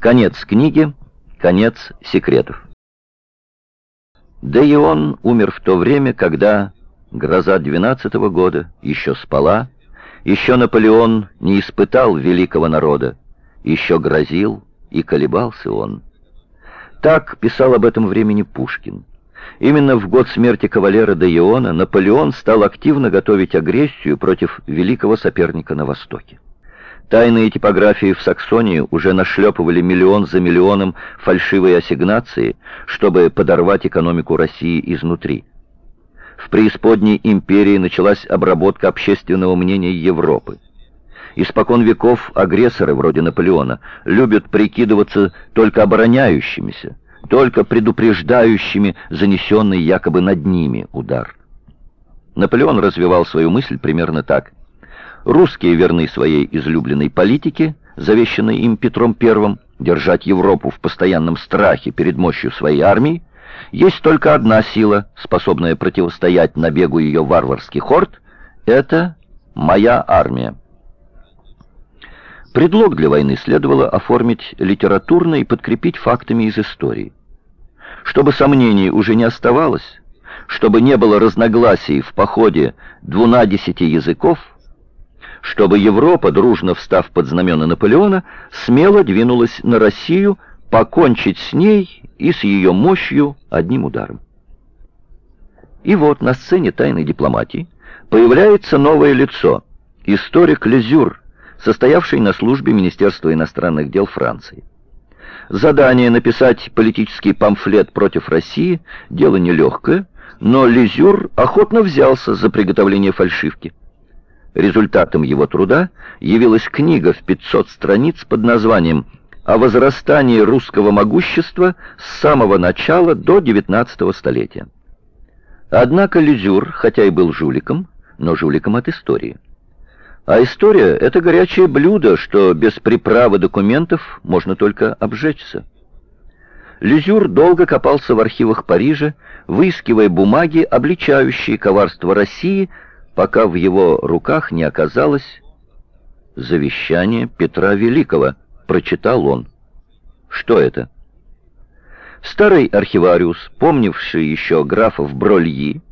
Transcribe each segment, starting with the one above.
Конец книги, конец секретов. Да умер в то время, когда гроза двенадцатого года еще спала, еще Наполеон не испытал великого народа, еще грозил и колебался он. Так писал об этом времени Пушкин. Именно в год смерти кавалера де Иона Наполеон стал активно готовить агрессию против великого соперника на Востоке. Тайные типографии в Саксонии уже нашлепывали миллион за миллионом фальшивые ассигнации, чтобы подорвать экономику России изнутри. В преисподней империи началась обработка общественного мнения Европы. Испокон веков агрессоры вроде Наполеона любят прикидываться только обороняющимися, только предупреждающими занесенный якобы над ними удар. Наполеон развивал свою мысль примерно так. Русские верны своей излюбленной политике, завещанной им Петром I, держать Европу в постоянном страхе перед мощью своей армии. Есть только одна сила, способная противостоять набегу ее варварских орд — это моя армия. Предлог для войны следовало оформить литературно и подкрепить фактами из истории. Чтобы сомнений уже не оставалось, чтобы не было разногласий в походе двунадесяти языков, чтобы Европа, дружно встав под знамена Наполеона, смело двинулась на Россию, покончить с ней и с ее мощью одним ударом. И вот на сцене тайной дипломатии появляется новое лицо, историк Лезюр, состоявший на службе Министерства иностранных дел Франции. Задание написать политический памфлет против России – дело нелегкое, но Лизюр охотно взялся за приготовление фальшивки. Результатом его труда явилась книга в 500 страниц под названием «О возрастании русского могущества с самого начала до XIX столетия». Однако Лизюр, хотя и был жуликом, но жуликом от истории. А история — это горячее блюдо, что без приправы документов можно только обжечься. Лизюр долго копался в архивах Парижа, выискивая бумаги, обличающие коварство России пока в его руках не оказалось завещание Петра Великого, прочитал он. Что это? Старый архивариус, помнивший еще графов Брольи,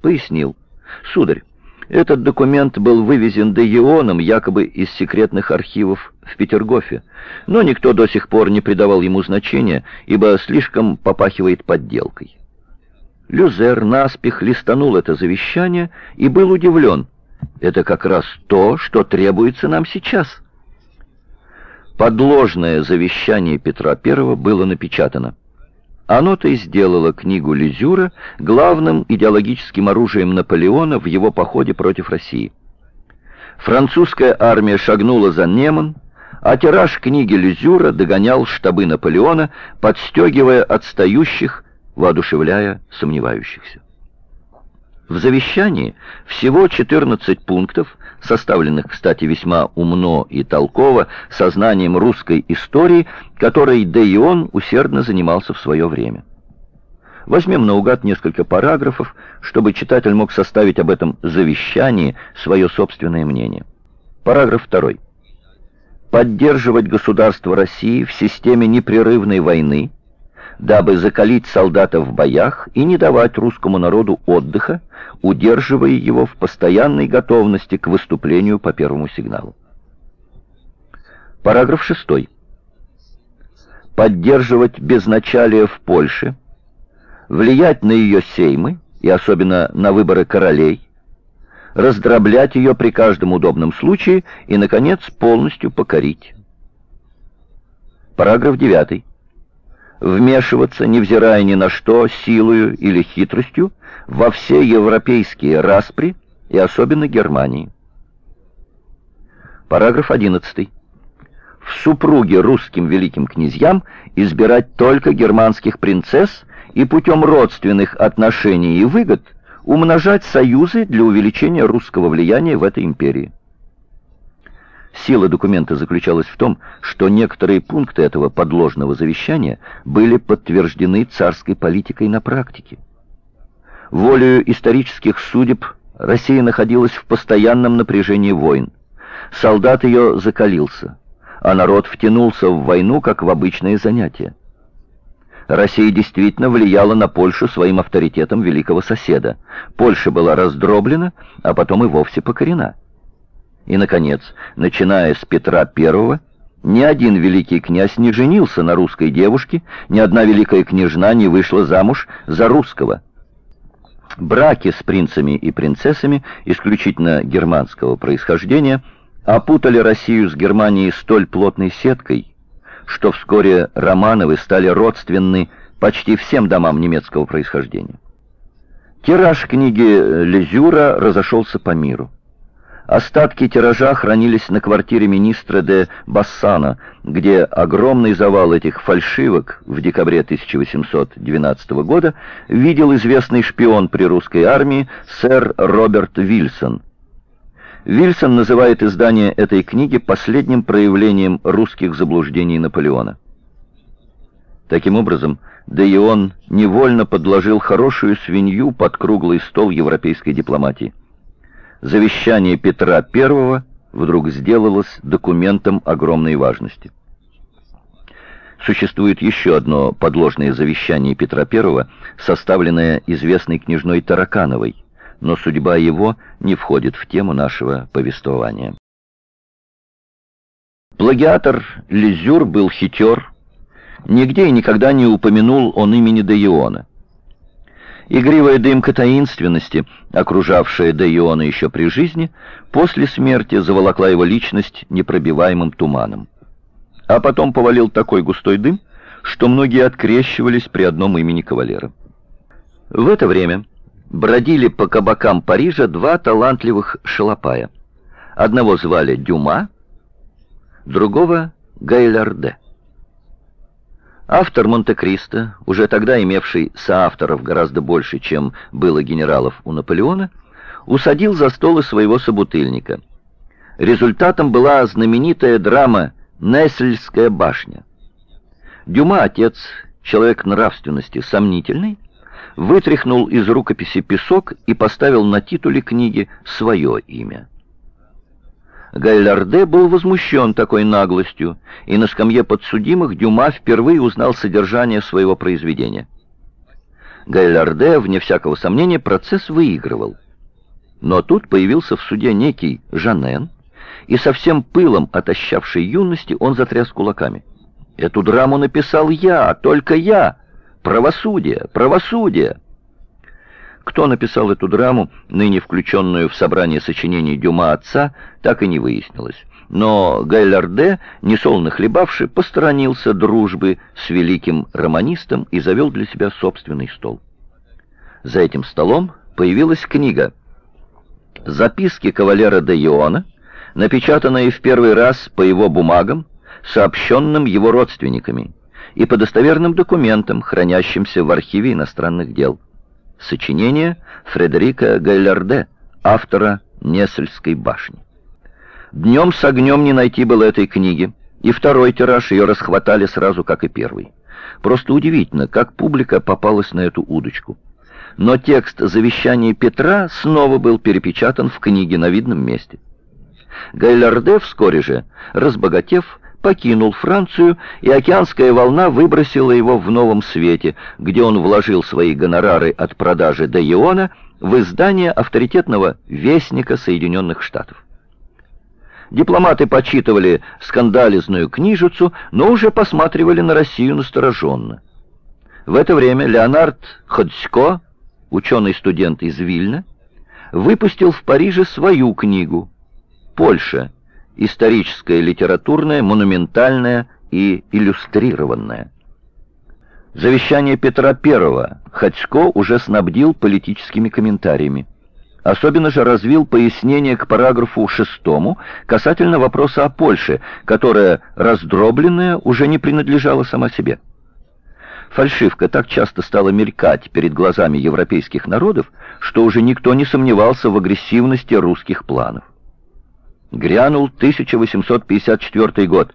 пояснил. Сударь, этот документ был вывезен Деионом якобы из секретных архивов в Петергофе, но никто до сих пор не придавал ему значения, ибо слишком попахивает подделкой. Люзер наспех листанул это завещание и был удивлен. Это как раз то, что требуется нам сейчас. Подложное завещание Петра I было напечатано. Оно-то и сделало книгу Лизюра главным идеологическим оружием Наполеона в его походе против России. Французская армия шагнула за Неман, а тираж книги Лизюра догонял штабы Наполеона, подстегивая отстающих, воодушевляя сомневающихся. В завещании всего 14 пунктов, составленных, кстати, весьма умно и толково, сознанием русской истории, которой Де Ион усердно занимался в свое время. Возьмем наугад несколько параграфов, чтобы читатель мог составить об этом завещании свое собственное мнение. Параграф 2. Поддерживать государство России в системе непрерывной войны, дабы закалить солдата в боях и не давать русскому народу отдыха, удерживая его в постоянной готовности к выступлению по первому сигналу. Параграф 6. Поддерживать безначалие в Польше, влиять на ее сеймы и особенно на выборы королей, раздроблять ее при каждом удобном случае и, наконец, полностью покорить. Параграф 9 вмешиваться, невзирая ни на что, силою или хитростью, во все европейские распри и особенно Германии. Параграф 11. В супруге русским великим князьям избирать только германских принцесс и путем родственных отношений и выгод умножать союзы для увеличения русского влияния в этой империи. Сила документа заключалась в том, что некоторые пункты этого подложного завещания были подтверждены царской политикой на практике. Волею исторических судеб Россия находилась в постоянном напряжении войн. Солдат ее закалился. а народ втянулся в войну как в обычное занятие. Россия действительно влияла на Польшу своим авторитетом великого соседа. Польша была раздроблена, а потом и вовсе покорена. И, наконец, начиная с Петра I, ни один великий князь не женился на русской девушке, ни одна великая княжна не вышла замуж за русского. Браки с принцами и принцессами исключительно германского происхождения опутали Россию с Германией столь плотной сеткой, что вскоре Романовы стали родственны почти всем домам немецкого происхождения. Тираж книги Лезюра разошелся по миру. Остатки тиража хранились на квартире министра де Бассана, где огромный завал этих фальшивок в декабре 1812 года видел известный шпион при русской армии сэр Роберт Вильсон – Вильсон называет издание этой книги последним проявлением русских заблуждений Наполеона. Таким образом, да и он невольно подложил хорошую свинью под круглый стол европейской дипломатии. Завещание Петра I вдруг сделалось документом огромной важности. Существует еще одно подложное завещание Петра I, составленное известной княжной Таракановой – но судьба его не входит в тему нашего повествования. Плагиатор Лизюр был хитер, нигде и никогда не упомянул он имени Деиона. Игривая дымка таинственности, окружавшая Деиона еще при жизни, после смерти заволокла его личность непробиваемым туманом. А потом повалил такой густой дым, что многие открещивались при одном имени кавалера. В это время бродили по кабакам Парижа два талантливых шалопая. Одного звали Дюма, другого — Гайлярде. Автор Монте-Кристо, уже тогда имевший соавторов гораздо больше, чем было генералов у Наполеона, усадил за стол своего собутыльника. Результатом была знаменитая драма «Нессельская башня». Дюма, отец, человек нравственности сомнительный, вытряхнул из рукописи песок и поставил на титуле книги свое имя. Гайларде был возмущен такой наглостью, и на скамье подсудимых Дюма впервые узнал содержание своего произведения. Гайларде, вне всякого сомнения, процесс выигрывал. Но тут появился в суде некий Жанен, и со всем пылом отощавшей юности он затряс кулаками. «Эту драму написал я, только я!» Правосудие! Правосудие!» Кто написал эту драму, ныне включенную в собрание сочинений Дюма отца, так и не выяснилось. Но Гайларде, несолно хлебавший, посторонился дружбы с великим романистом и завел для себя собственный стол. За этим столом появилась книга «Записки кавалера де Иона», напечатанная в первый раз по его бумагам, сообщенным его родственниками и по достоверным документам, хранящимся в архиве иностранных дел. Сочинение Фредерика Гайлярде, автора Несельской башни. Днем с огнем не найти было этой книги, и второй тираж ее расхватали сразу, как и первый. Просто удивительно, как публика попалась на эту удочку. Но текст завещания Петра снова был перепечатан в книге на видном месте. Гайлярде вскоре же, разбогатев, покинул Францию, и океанская волна выбросила его в новом свете, где он вложил свои гонорары от продажи до Иона в издание авторитетного «Вестника Соединенных Штатов». Дипломаты почитывали скандализную книжицу, но уже посматривали на Россию настороженно. В это время Леонард Ходько, ученый-студент из Вильна, выпустил в Париже свою книгу «Польша историческое, литературное, монументальное и иллюстрированное. Завещание Петра I Ходько уже снабдил политическими комментариями. Особенно же развил пояснение к параграфу 6 касательно вопроса о Польше, которая, раздробленная, уже не принадлежала сама себе. Фальшивка так часто стала мелькать перед глазами европейских народов, что уже никто не сомневался в агрессивности русских планов. Грянул 1854 год.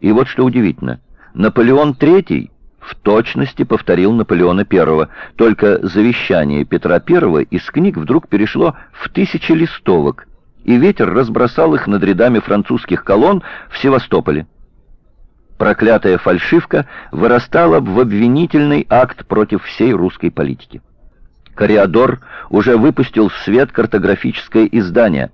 И вот что удивительно. Наполеон III в точности повторил Наполеона I, только завещание Петра I из книг вдруг перешло в тысячи листовок, и ветер разбросал их над рядами французских колонн в Севастополе. Проклятая фальшивка вырастала в обвинительный акт против всей русской политики. Кориадор уже выпустил в свет картографическое издание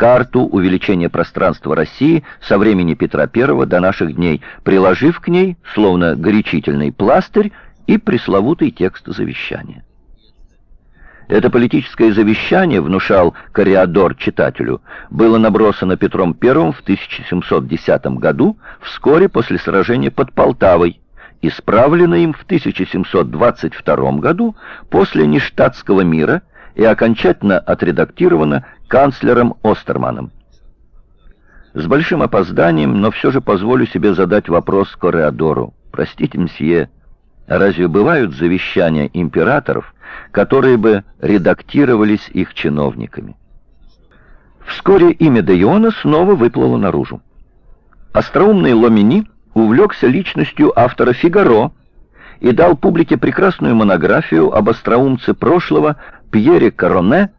«Карту увеличения пространства России со времени Петра I до наших дней», приложив к ней, словно горячительный пластырь, и пресловутый текст завещания. Это политическое завещание, внушал Кориадор читателю, было набросано Петром I в 1710 году, вскоре после сражения под Полтавой, исправлено им в 1722 году после Ништадтского мира и окончательно отредактировано канцлером Остерманом. С большим опозданием, но все же позволю себе задать вопрос Кореадору. Простите, мсье, разве бывают завещания императоров, которые бы редактировались их чиновниками. Вскоре имя Деиона снова выплыло наружу. Остроумный Ломини увлекся личностью автора «Фигаро» и дал публике прекрасную монографию об остроумце прошлого Пьере Короне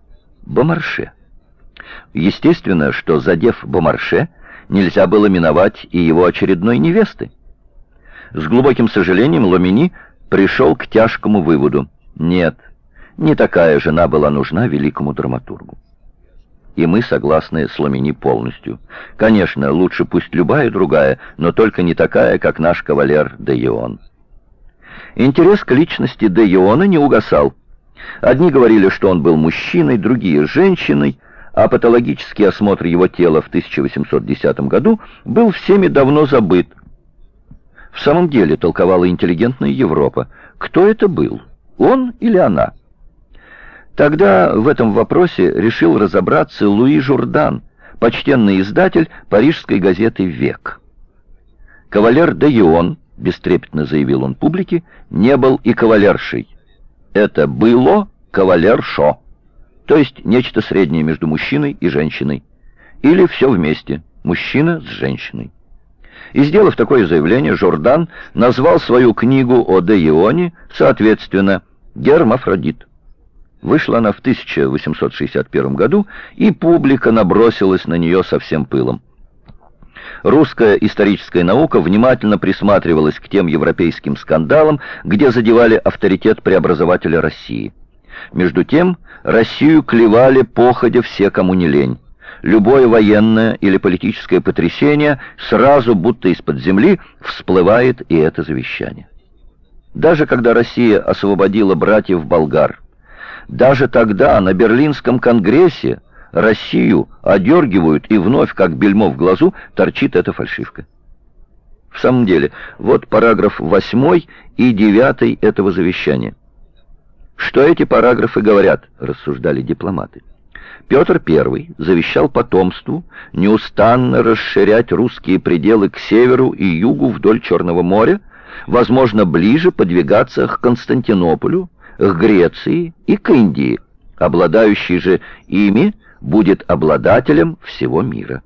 Бомарше. Естественно, что, задев Бомарше, нельзя было миновать и его очередной невесты. С глубоким сожалением Ломини пришел к тяжкому выводу. Нет, не такая жена была нужна великому драматургу. И мы согласны с Ламини полностью. Конечно, лучше пусть любая другая, но только не такая, как наш кавалер Де Ион. Интерес к личности Де Иона не угасал. Одни говорили, что он был мужчиной, другие — женщиной, а патологический осмотр его тела в 1810 году был всеми давно забыт. В самом деле, толковала интеллигентная Европа, кто это был, он или она? Тогда в этом вопросе решил разобраться Луи Журдан, почтенный издатель парижской газеты «Век». «Кавалер де Ион», — бестрепетно заявил он публике, — «не был и кавалершей. Это было кавалершо, то есть нечто среднее между мужчиной и женщиной. Или все вместе, мужчина с женщиной». И, сделав такое заявление, Жордан назвал свою книгу о де Ионе, соответственно, «Гермафродит». Вышла она в 1861 году, и публика набросилась на нее со всем пылом. Русская историческая наука внимательно присматривалась к тем европейским скандалам, где задевали авторитет преобразователя России. Между тем, Россию клевали походя все, кому не лень. Любое военное или политическое потрясение сразу, будто из-под земли, всплывает и это завещание. Даже когда Россия освободила братьев болгар, даже тогда, на Берлинском конгрессе, Россию одергивают, и вновь, как бельмо в глазу, торчит эта фальшивка. В самом деле, вот параграф 8 и 9 этого завещания. Что эти параграфы говорят, рассуждали дипломаты. Петр I завещал потомству неустанно расширять русские пределы к северу и югу вдоль Черного моря, возможно, ближе подвигаться к Константинополю, к Греции и к Индии, обладающий же ими будет обладателем всего мира.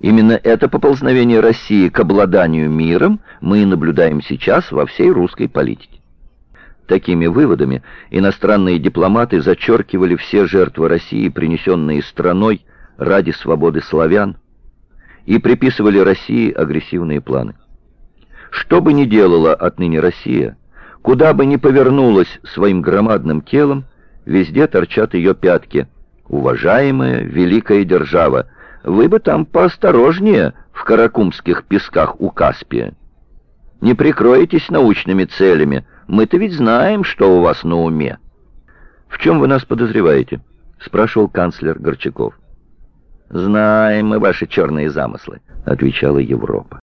Именно это поползновение России к обладанию миром мы наблюдаем сейчас во всей русской политике. Такими выводами иностранные дипломаты зачеркивали все жертвы России, принесенные страной ради свободы славян, и приписывали России агрессивные планы. Что бы ни делала отныне Россия, Куда бы ни повернулась своим громадным телом, везде торчат ее пятки. Уважаемая великая держава, вы бы там поосторожнее в каракумских песках у Каспия. Не прикройтесь научными целями, мы-то ведь знаем, что у вас на уме. В чем вы нас подозреваете? Спрашивал канцлер Горчаков. «Знаем мы ваши черные замыслы», — отвечала Европа.